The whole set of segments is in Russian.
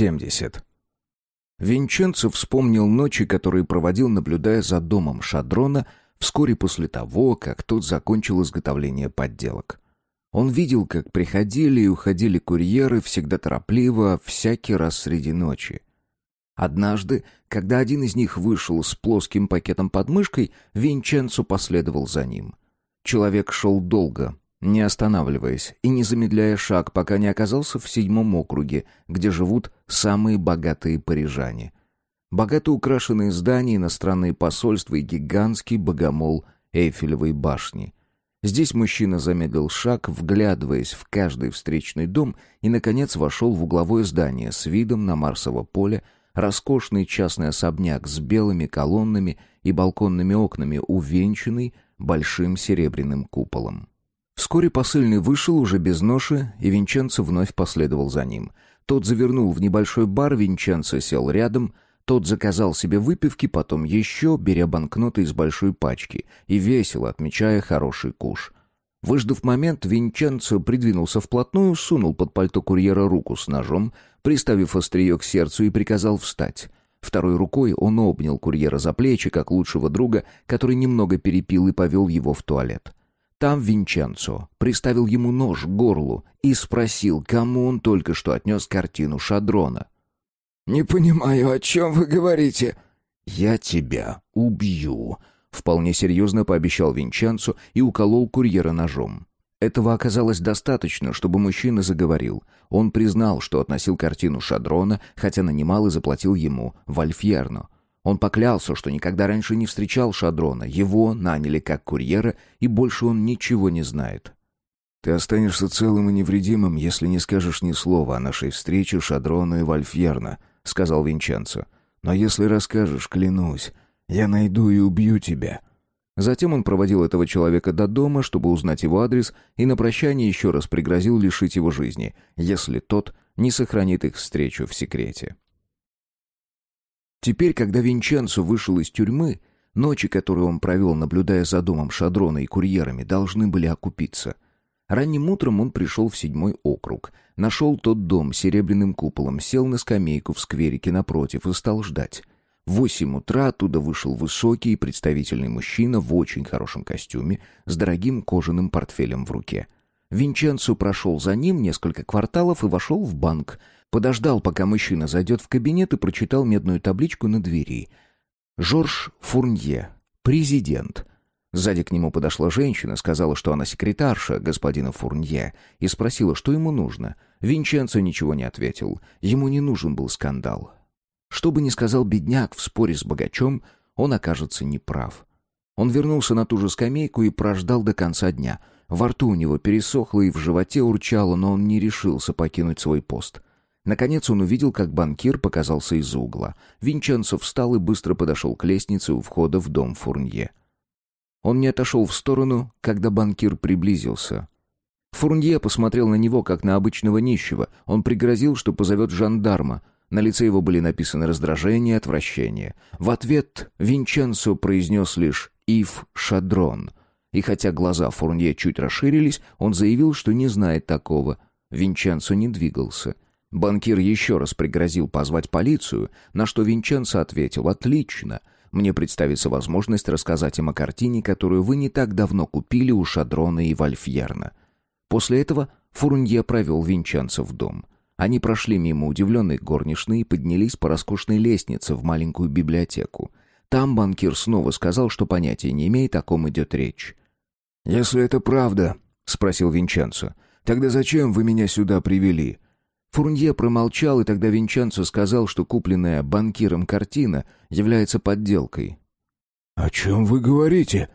70. Винченцо вспомнил ночи, которые проводил, наблюдая за домом Шадрона вскоре после того, как тот закончил изготовление подделок. Он видел, как приходили и уходили курьеры всегда торопливо, всякий раз среди ночи. Однажды, когда один из них вышел с плоским пакетом под мышкой, Винченцо последовал за ним. Человек шел долго, не останавливаясь и не замедляя шаг, пока не оказался в седьмом округе, где живут самые богатые парижане. Богато украшенные здания, иностранные посольства и гигантский богомол Эйфелевой башни. Здесь мужчина замедлил шаг, вглядываясь в каждый встречный дом и, наконец, вошел в угловое здание с видом на Марсово поле, роскошный частный особняк с белыми колоннами и балконными окнами, увенчанный большим серебряным куполом. Вскоре посыльный вышел уже без ноши, и Винченцо вновь последовал за ним. Тот завернул в небольшой бар, Винченцо сел рядом, тот заказал себе выпивки, потом еще, беря банкноты из большой пачки и весело отмечая хороший куш. Выждав момент, Винченцо придвинулся вплотную, сунул под пальто курьера руку с ножом, приставив острие к сердцу и приказал встать. Второй рукой он обнял курьера за плечи, как лучшего друга, который немного перепил и повел его в туалет. Там Винченцо приставил ему нож к горлу и спросил, кому он только что отнес картину Шадрона. «Не понимаю, о чем вы говорите?» «Я тебя убью», — вполне серьезно пообещал Винченцо и уколол курьера ножом. Этого оказалось достаточно, чтобы мужчина заговорил. Он признал, что относил картину Шадрона, хотя нанимал и заплатил ему Вальфьерно. Он поклялся, что никогда раньше не встречал Шадрона. Его наняли как курьера, и больше он ничего не знает. «Ты останешься целым и невредимым, если не скажешь ни слова о нашей встрече Шадрона и Вальфьерна», — сказал Винченцо. «Но если расскажешь, клянусь, я найду и убью тебя». Затем он проводил этого человека до дома, чтобы узнать его адрес, и на прощание еще раз пригрозил лишить его жизни, если тот не сохранит их встречу в секрете. Теперь, когда Винченцо вышел из тюрьмы, ночи, которые он провел, наблюдая за домом Шадрона и курьерами, должны были окупиться. Ранним утром он пришел в седьмой округ, нашел тот дом с серебряным куполом, сел на скамейку в скверике напротив и стал ждать. В восемь утра оттуда вышел высокий и представительный мужчина в очень хорошем костюме с дорогим кожаным портфелем в руке. Винченцо прошел за ним несколько кварталов и вошел в банк, Подождал, пока мужчина зайдет в кабинет и прочитал медную табличку на двери. «Жорж Фурнье, президент». Сзади к нему подошла женщина, сказала, что она секретарша господина Фурнье, и спросила, что ему нужно. Винченцо ничего не ответил. Ему не нужен был скандал. Что бы ни сказал бедняк в споре с богачом, он окажется неправ. Он вернулся на ту же скамейку и прождал до конца дня. Во рту у него пересохло и в животе урчало, но он не решился покинуть свой пост. Наконец он увидел, как банкир показался из угла. Винченцо встал и быстро подошел к лестнице у входа в дом Фурнье. Он не отошел в сторону, когда банкир приблизился. Фурнье посмотрел на него, как на обычного нищего. Он пригрозил, что позовет жандарма. На лице его были написаны раздражение и отвращение. В ответ Винченцо произнес лишь «Ив Шадрон». И хотя глаза Фурнье чуть расширились, он заявил, что не знает такого. Винченцо не двигался. Банкир еще раз пригрозил позвать полицию, на что Винченцо ответил «Отлично. Мне представится возможность рассказать им о картине, которую вы не так давно купили у Шадрона и Вальфьерна». После этого Фурнье провел Винченцо в дом. Они прошли мимо удивленной горничной и поднялись по роскошной лестнице в маленькую библиотеку. Там банкир снова сказал, что понятия не имеет, о ком идет речь. «Если это правда», — спросил Винченцо, — «тогда зачем вы меня сюда привели?» Фурнье промолчал, и тогда Винченцо сказал, что купленная банкиром картина является подделкой. «О чем вы говорите?»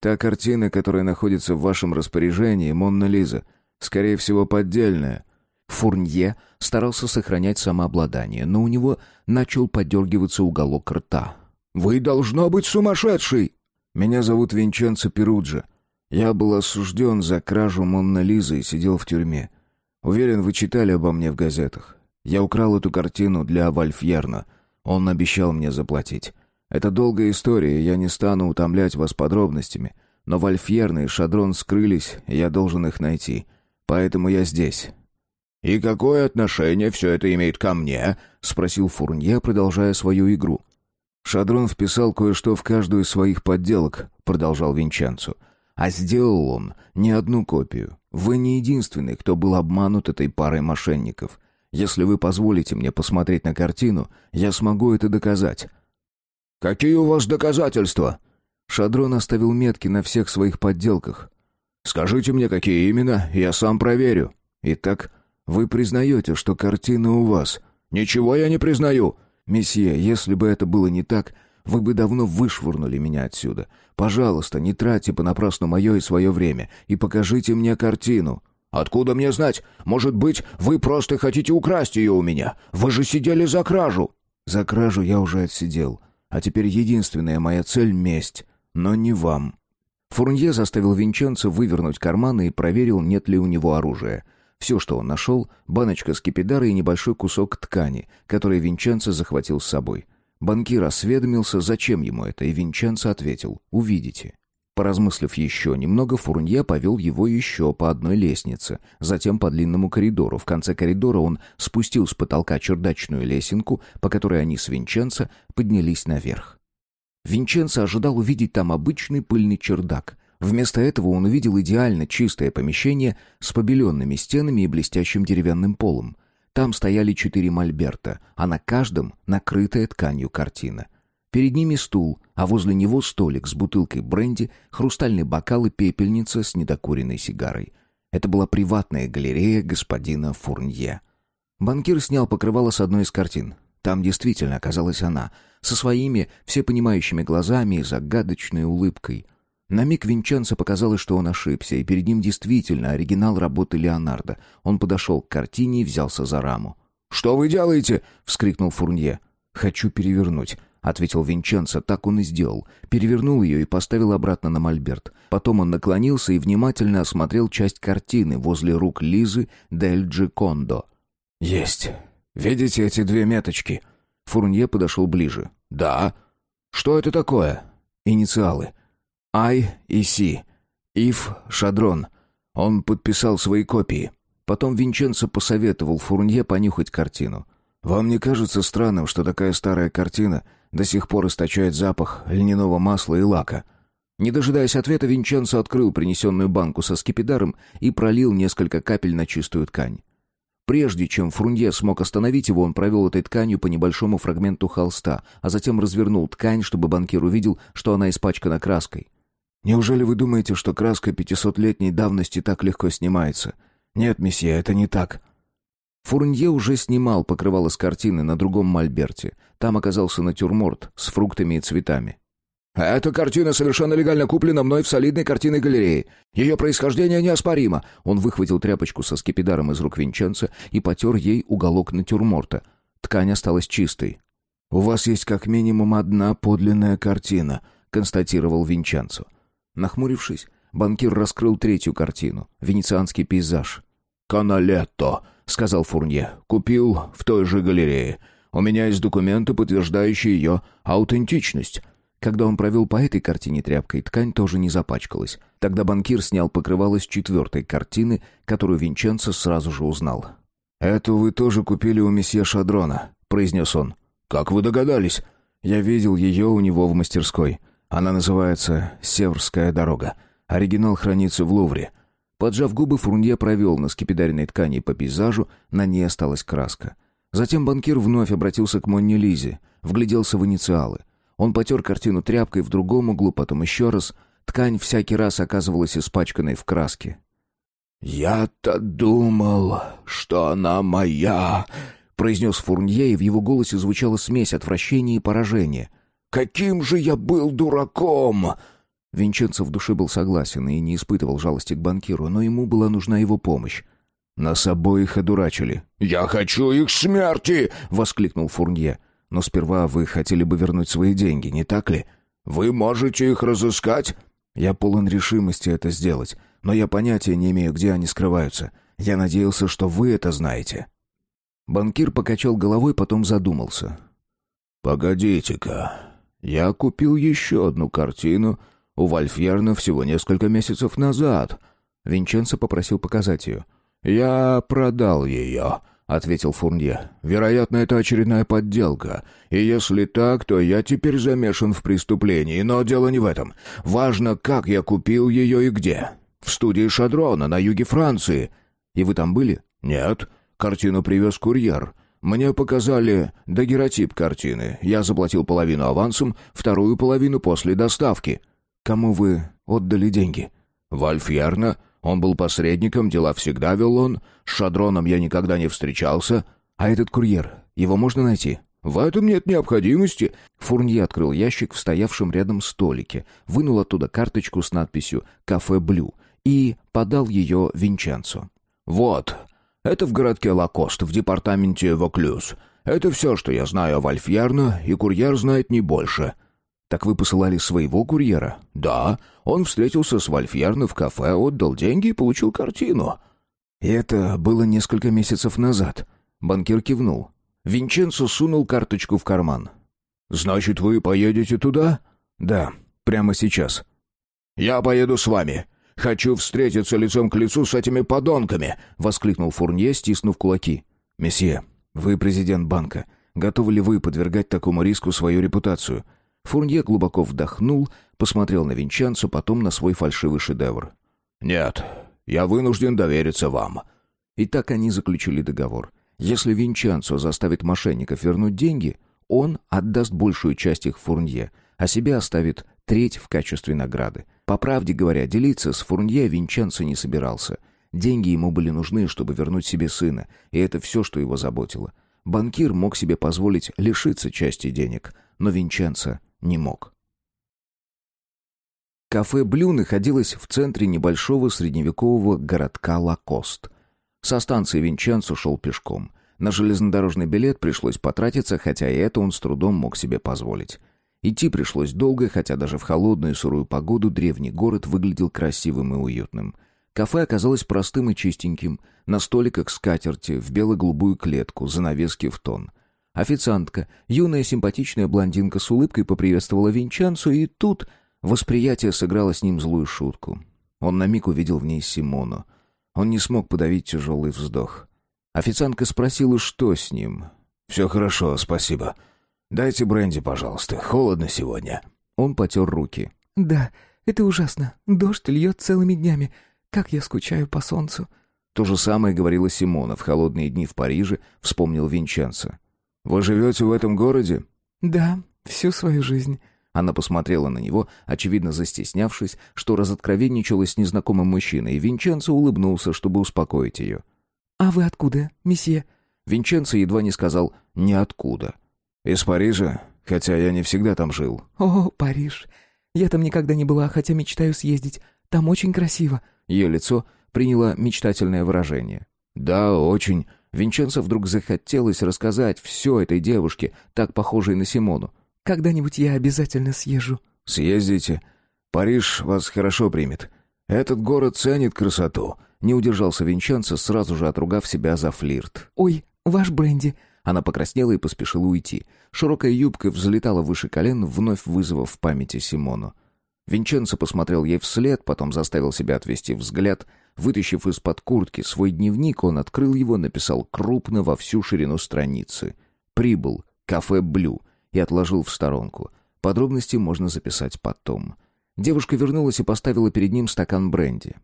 «Та картина, которая находится в вашем распоряжении, Монна Лиза, скорее всего, поддельная». Фурнье старался сохранять самообладание, но у него начал подергиваться уголок рта. «Вы должно быть сумасшедший!» «Меня зовут Винченцо Перуджи. Я был осужден за кражу Монна Лизы и сидел в тюрьме. Уверен, вы читали обо мне в газетах. Я украл эту картину для Вальфьерна. Он обещал мне заплатить. Это долгая история, я не стану утомлять вас подробностями. Но Вальфьерна и Шадрон скрылись, и я должен их найти. Поэтому я здесь. «И какое отношение все это имеет ко мне?» — спросил Фурнье, продолжая свою игру. «Шадрон вписал кое-что в каждую из своих подделок», — продолжал Винченцо. «А сделал он не одну копию. Вы не единственный, кто был обманут этой парой мошенников. Если вы позволите мне посмотреть на картину, я смогу это доказать». «Какие у вас доказательства?» Шадрон оставил метки на всех своих подделках. «Скажите мне, какие именно, я сам проверю». «Итак, вы признаете, что картина у вас?» «Ничего я не признаю». «Месье, если бы это было не так, вы бы давно вышвырнули меня отсюда. Пожалуйста, не тратьте понапрасну мое и свое время, и покажите мне картину». «Откуда мне знать? Может быть, вы просто хотите украсть ее у меня? Вы же сидели за кражу!» «За кражу я уже отсидел. А теперь единственная моя цель — месть. Но не вам». Фурнье заставил Винченца вывернуть карманы и проверил, нет ли у него оружия. Все, что он нашел — баночка скипидара и небольшой кусок ткани, который Винченцо захватил с собой. Банкир осведомился, зачем ему это, и Винченцо ответил «Увидите». Поразмыслив еще немного, Фурнье повел его еще по одной лестнице, затем по длинному коридору. В конце коридора он спустил с потолка чердачную лесенку, по которой они с Винченцо поднялись наверх. Винченцо ожидал увидеть там обычный пыльный чердак. Вместо этого он увидел идеально чистое помещение с побеленными стенами и блестящим деревянным полом. Там стояли четыре мольберта, а на каждом накрытая тканью картина. Перед ними стул, а возле него столик с бутылкой бренди, хрустальный бокал и пепельница с недокуренной сигарой. Это была приватная галерея господина Фурнье. Банкир снял покрывало с одной из картин. Там действительно оказалась она, со своими всепонимающими глазами и загадочной улыбкой. На миг Винченцо показалось, что он ошибся, и перед ним действительно оригинал работы Леонардо. Он подошел к картине и взялся за раму. «Что вы делаете?» — вскрикнул Фурнье. «Хочу перевернуть ответил Винченцо, так он и сделал. Перевернул ее и поставил обратно на мольберт. Потом он наклонился и внимательно осмотрел часть картины возле рук Лизы Дель Джикондо. «Есть. Видите эти две меточки?» Фурнье подошел ближе. «Да. Что это такое?» «Инициалы. Ай и Си. Ив Шадрон. Он подписал свои копии». Потом Винченцо посоветовал Фурнье понюхать картину. «Вам не кажется странным, что такая старая картина до сих пор источает запах льняного масла и лака. Не дожидаясь ответа, Винченцо открыл принесенную банку со скипидаром и пролил несколько капель на чистую ткань. Прежде чем Фрунье смог остановить его, он провел этой тканью по небольшому фрагменту холста, а затем развернул ткань, чтобы банкир увидел, что она испачкана краской. «Неужели вы думаете, что краска пятисотлетней давности так легко снимается? Нет, месье, это не так». Фурнье уже снимал покрывало с картины на другом мольберте. Там оказался натюрморт с фруктами и цветами. «Эта картина совершенно легально куплена мной в солидной картинной галерее. Ее происхождение неоспоримо». Он выхватил тряпочку со скипидаром из рук Винченца и потер ей уголок натюрморта. Ткань осталась чистой. «У вас есть как минимум одна подлинная картина», — констатировал Винченцо. Нахмурившись, банкир раскрыл третью картину — венецианский пейзаж. «Каналетто», — сказал Фурнье. «Купил в той же галерее. У меня есть документы, подтверждающие ее аутентичность». Когда он провел по этой картине тряпкой, ткань тоже не запачкалась. Тогда банкир снял покрывало с четвертой картины, которую Винченцо сразу же узнал. «Эту вы тоже купили у месье Шадрона», — произнес он. «Как вы догадались?» «Я видел ее у него в мастерской. Она называется «Северская дорога». Оригинал хранится в Лувре. Поджав губы, Фрунье провел на скипидаренной ткани по пейзажу, на ней осталась краска. Затем банкир вновь обратился к Монне Лизе, вгляделся в инициалы. Он потер картину тряпкой в другом углу, потом еще раз. Ткань всякий раз оказывалась испачканной в краске. «Я-то думал, что она моя», — произнес Фурнье, и в его голосе звучала смесь отвращения и поражения. «Каким же я был дураком!» Винченцо в душе был согласен и не испытывал жалости к банкиру, но ему была нужна его помощь. «Нас обоих одурачили». «Я хочу их смерти!» — воскликнул Фурнье. «Но сперва вы хотели бы вернуть свои деньги, не так ли?» «Вы можете их разыскать?» «Я полон решимости это сделать, но я понятия не имею, где они скрываются. Я надеялся, что вы это знаете». Банкир покачал головой, потом задумался. «Погодите-ка, я купил еще одну картину у Вольфьерна всего несколько месяцев назад. Винченцо попросил показать ее. «Я продал ее», — ответил Фурнье. «Вероятно, это очередная подделка. И если так, то я теперь замешан в преступлении. Но дело не в этом. Важно, как я купил ее и где. В студии Шадрона на юге Франции». «И вы там были?» «Нет. Картину привез курьер. Мне показали дагеротип картины. Я заплатил половину авансом, вторую половину после доставки». «Кому вы отдали деньги?» «Вальфьерна. Он был посредником, дела всегда вел он. С Шадроном я никогда не встречался. А этот курьер, его можно найти? В этом нет необходимости. Фурнье открыл ящик в стоявшем рядом столике, вынул оттуда карточку с надписью «Кафе Блю» и подал ее Винченцо. «Вот, это в городке Лакост, в департаменте Воклюз. Это все, что я знаю о Вальфьерно, и курьер знает не больше». «Так вы посылали своего курьера?» «Да, он встретился с Вальфьерно в кафе, отдал деньги и получил картину». И это было несколько месяцев назад. Банкир кивнул. Винченцо сунул карточку в карман. «Значит, вы поедете туда?» «Да, прямо сейчас». «Я поеду с вами. Хочу встретиться лицом к лицу с этими подонками!» — воскликнул Фурнье, стиснув кулаки. «Месье, вы президент банка. Готовы ли вы подвергать такому риску свою репутацию?» Фурнье глубоко вдохнул, посмотрел на Винчанцо, потом на свой фальшивый шедевр. «Нет, я вынужден довериться вам». И так они заключили договор. Если Винчанцо заставит мошенников вернуть деньги, он отдаст большую часть их Фурнье, а себе оставит треть в качестве награды. По правде говоря, делиться с Фурнье Винчанцо не собирался. Деньги ему были нужны, чтобы вернуть себе сына, и это все, что его заботило. Банкир мог себе позволить лишиться части денег, но Винченцо не мог. Кафе «Блю» находилось в центре небольшого средневекового городка Лакост. Со станции Винченцо шел пешком. На железнодорожный билет пришлось потратиться, хотя и это он с трудом мог себе позволить. Идти пришлось долго, хотя даже в холодную и сырую погоду древний город выглядел красивым и уютным. Кафе оказалось простым и чистеньким, на столиках скатерти, в бело-голубую клетку, занавески в тон — Официантка, юная симпатичная блондинка с улыбкой поприветствовала Винчанцу, и тут восприятие сыграло с ним злую шутку. Он на миг увидел в ней Симону. Он не смог подавить тяжелый вздох. Официантка спросила, что с ним. «Все хорошо, спасибо. Дайте бренди, пожалуйста. Холодно сегодня». Он потер руки. «Да, это ужасно. Дождь льет целыми днями. Как я скучаю по солнцу». То же самое говорила Симона в холодные дни в Париже, вспомнил Винченцо. «Вы живете в этом городе?» «Да, всю свою жизнь». Она посмотрела на него, очевидно застеснявшись, что разоткровенничалась с незнакомым мужчиной, и Винченцо улыбнулся, чтобы успокоить ее. «А вы откуда, месье?» Винченцо едва не сказал «ниоткуда». «Из Парижа, хотя я не всегда там жил». «О, Париж! Я там никогда не была, хотя мечтаю съездить. Там очень красиво». Ее лицо приняло мечтательное выражение. «Да, очень. Винченцо вдруг захотелось рассказать все этой девушке, так похожей на Симону. «Когда-нибудь я обязательно съезжу». «Съездите. Париж вас хорошо примет. Этот город ценит красоту». Не удержался Винченцо, сразу же отругав себя за флирт. «Ой, ваш бренди». Она покраснела и поспешила уйти. Широкая юбка взлетала выше колен, вновь вызвав в памяти Симону. Винченцо посмотрел ей вслед, потом заставил себя отвести взгляд — Вытащив из-под куртки свой дневник, он открыл его, написал крупно во всю ширину страницы. «Прибыл. Кафе Блю» и отложил в сторонку. Подробности можно записать потом. Девушка вернулась и поставила перед ним стакан бренди.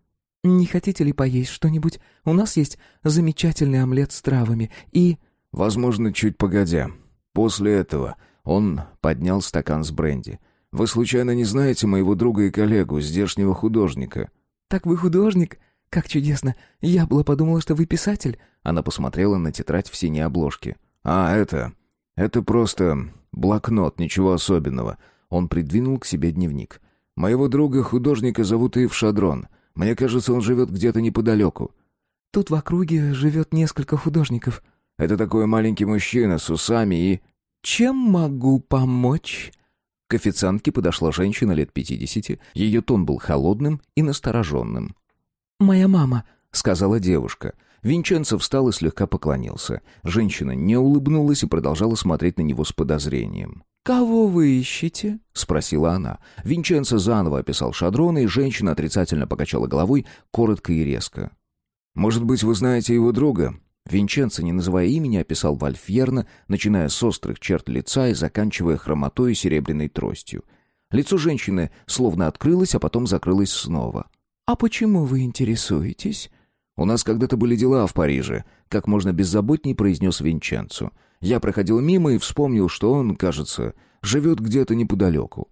«Не хотите ли поесть что-нибудь? У нас есть замечательный омлет с травами и...» «Возможно, чуть погодя. После этого...» Он поднял стакан с бренди. «Вы случайно не знаете моего друга и коллегу, здешнего художника?» «Так вы художник?» «Как чудесно! Я была подумала, что вы писатель!» Она посмотрела на тетрадь в синей обложке. «А, это... Это просто блокнот, ничего особенного». Он придвинул к себе дневник. «Моего друга, художника, зовут Ив Шадрон. Мне кажется, он живет где-то неподалеку». «Тут в округе живет несколько художников». «Это такой маленький мужчина с усами и...» «Чем могу помочь?» К официантке подошла женщина лет пятидесяти. Ее тон был холодным и настороженным. «Моя мама», — сказала девушка. Винченцо встал и слегка поклонился. Женщина не улыбнулась и продолжала смотреть на него с подозрением. «Кого вы ищете?» — спросила она. Винченцо заново описал шадрона, и женщина отрицательно покачала головой, коротко и резко. Может быть, вы знаете его друга?» Винченцо, не называя имени, описал Вальфьерна, начиная с острых черт лица и заканчивая хромотой и серебряной тростью. Лицо женщины словно открылось, а потом закрылось снова. «А почему вы интересуетесь?» «У нас когда-то были дела в Париже», — как можно беззаботней произнес Винченцо. Я проходил мимо и вспомнил, что он, кажется, живет где-то неподалеку.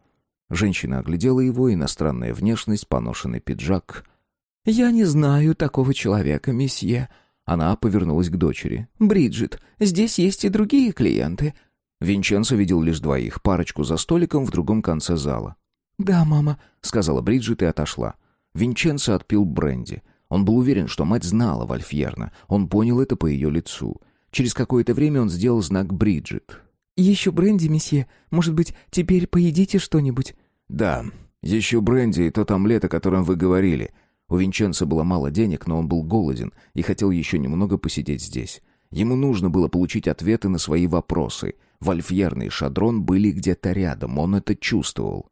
Женщина оглядела его, иностранная внешность, поношенный пиджак. «Я не знаю такого человека, месье». Она повернулась к дочери. «Бриджит, здесь есть и другие клиенты». Винченцо видел лишь двоих, парочку за столиком в другом конце зала. «Да, мама», — сказала Бриджит и отошла. Винченцо отпил бренди. Он был уверен, что мать знала Вальфьерна. Он понял это по ее лицу. Через какое-то время он сделал знак Бриджит. «Еще бренди, месье. Может быть, теперь поедите что-нибудь?» «Да, еще бренди и тот омлет, о котором вы говорили». У Винченца было мало денег, но он был голоден и хотел еще немного посидеть здесь. Ему нужно было получить ответы на свои вопросы. Вольфьерный и Шадрон были где-то рядом, он это чувствовал.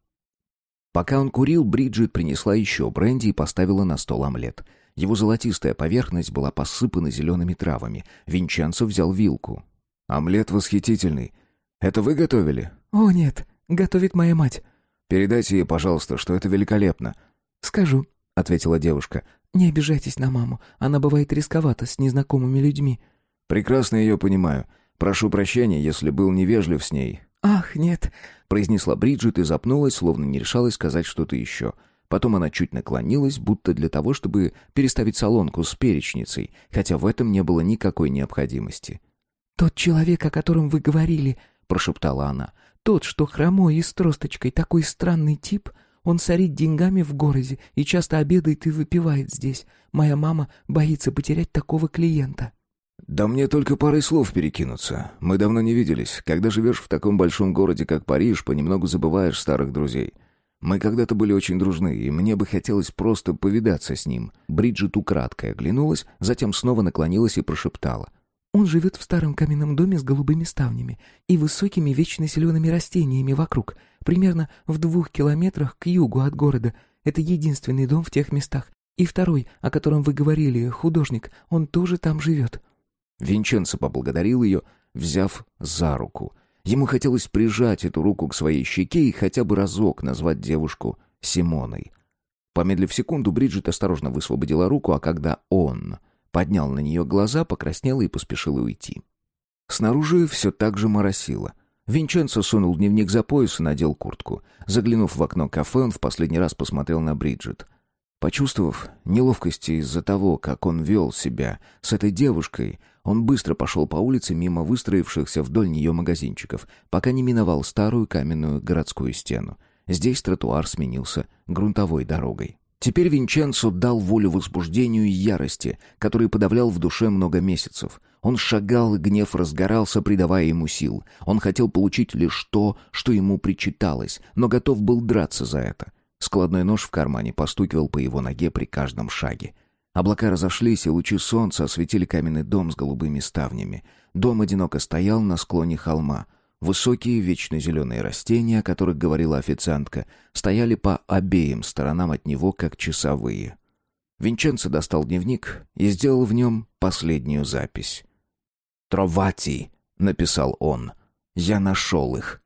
Пока он курил, Бриджит принесла еще бренди и поставила на стол омлет. Его золотистая поверхность была посыпана зелеными травами. Винченцо взял вилку. «Омлет восхитительный. Это вы готовили?» «О, нет, готовит моя мать». «Передайте ей, пожалуйста, что это великолепно». «Скажу», — ответила девушка. «Не обижайтесь на маму. Она бывает рисковата с незнакомыми людьми». «Прекрасно ее понимаю. Прошу прощения, если был невежлив с ней». «Ах, нет», — произнесла Бриджит и запнулась, словно не решалась сказать что-то еще. Потом она чуть наклонилась, будто для того, чтобы переставить солонку с перечницей, хотя в этом не было никакой необходимости. «Тот человек, о котором вы говорили, — прошептала она. «Тот, что хромой и с тросточкой, такой странный тип, он сорит деньгами в городе и часто обедает и выпивает здесь. Моя мама боится потерять такого клиента». «Да мне только парой слов перекинуться. Мы давно не виделись. Когда живешь в таком большом городе, как Париж, понемногу забываешь старых друзей. Мы когда-то были очень дружны, и мне бы хотелось просто повидаться с ним». Бриджит украдкой оглянулась, затем снова наклонилась и прошептала. Он живет в старом каменном доме с голубыми ставнями и высокими вечно зелеными растениями вокруг, примерно в двух километрах к югу от города. Это единственный дом в тех местах. И второй, о котором вы говорили, художник, он тоже там живет». Винченцо поблагодарил ее, взяв за руку. Ему хотелось прижать эту руку к своей щеке и хотя бы разок назвать девушку Симоной. Помедлив секунду, Бриджит осторожно высвободила руку, а когда он поднял на нее глаза, покраснела и поспешила уйти. Снаружи все так же моросило. Винченцо сунул дневник за пояс и надел куртку. Заглянув в окно кафе, он в последний раз посмотрел на Бриджит. Почувствовав неловкость из-за того, как он вел себя с этой девушкой, он быстро пошел по улице мимо выстроившихся вдоль нее магазинчиков, пока не миновал старую каменную городскую стену. Здесь тротуар сменился грунтовой дорогой. Теперь Винченцо дал волю возбуждению и ярости, который подавлял в душе много месяцев. Он шагал, и гнев разгорался, придавая ему сил. Он хотел получить лишь то, что ему причиталось, но готов был драться за это. Складной нож в кармане постукивал по его ноге при каждом шаге. Облака разошлись, и лучи солнца осветили каменный дом с голубыми ставнями. Дом одиноко стоял на склоне холма. Высокие, вечно зеленые растения, о которых говорила официантка, стояли по обеим сторонам от него, как часовые. Винченцо достал дневник и сделал в нем последнюю запись. «Тровати», — написал он, — «я нашел их».